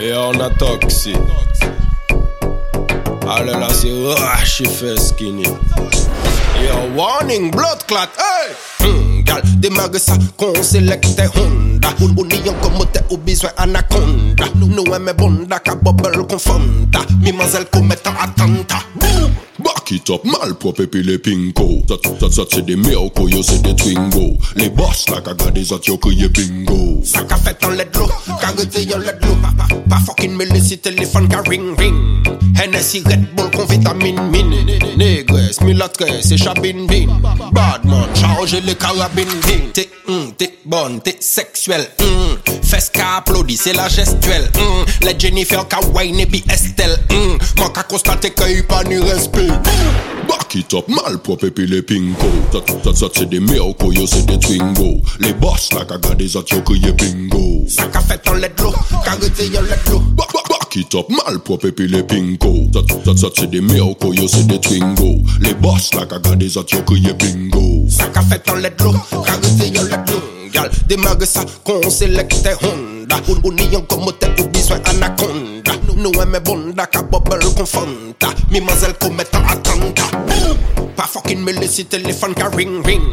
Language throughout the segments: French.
Et on a toxi. Allez là, c'est rush, il fait skinny. Yo, warning, blood clot, hey! Hmm, gal, démarre ça, qu'on sélecte Honda. Ou ni yon komote ou besoin anaconda. Nous aimons bonda, ka bubble confonda. Mimazelle commettent attentat. Cock it up, malpop epi le pinko. Zat, zat, zat se de miyoko, oh, yo se de twingo. Le boss la kagade zat yo kriye bingo. Sa ka fet an ledlo, kagete yon yo Pa, pa, Akin me lesi telefon ka ring ring. Hennessy Red Bull kon vitamine min. Negres, milatres, e chabin bin Badman, charge le karabin bin Te mm, te bon, te seksuel mm. Fes ka aplodi, se la gestuel mm. Le Jennifer ka wine e bi estel Mwen ka konstate ke yu pa ni respi Back it up, malpropre puis les pinko. Ça, ça, c'est des miracles, yo c'est des twingo. Les boss là, kaga des autres, yo crié bingo. Ça qu'a fait en let low, karité yon let low Back, back, back it up, malpropre puis les pinko. Ça, ça, ça c'est des miracles, yo c'est des twingo. Les boss là, kaga des autres, yo crié bingo. Ça qu'a fait en let low, karité yon let low Gal, démarre ça, qu'on sélecte Honda. Ou, ou ni yon komote ou besoin anaconda Nous aimons bonda, ka bubble confonda Mimazelle commettent attentat Kin me lesi telefon ka ring ring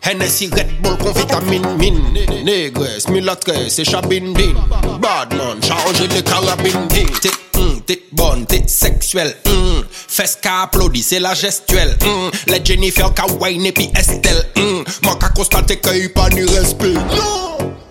Hennessy Red Bull kon vitamin min Negres, milatres, e chabin bin Badman, charge le karabin din Te mm, te bon, te seksuel mm. Fes ka aplodi, se la gestuel mm. Le Jennifer ka wine epi Estelle Mwa ka konstate ke yi pa ni respi Non!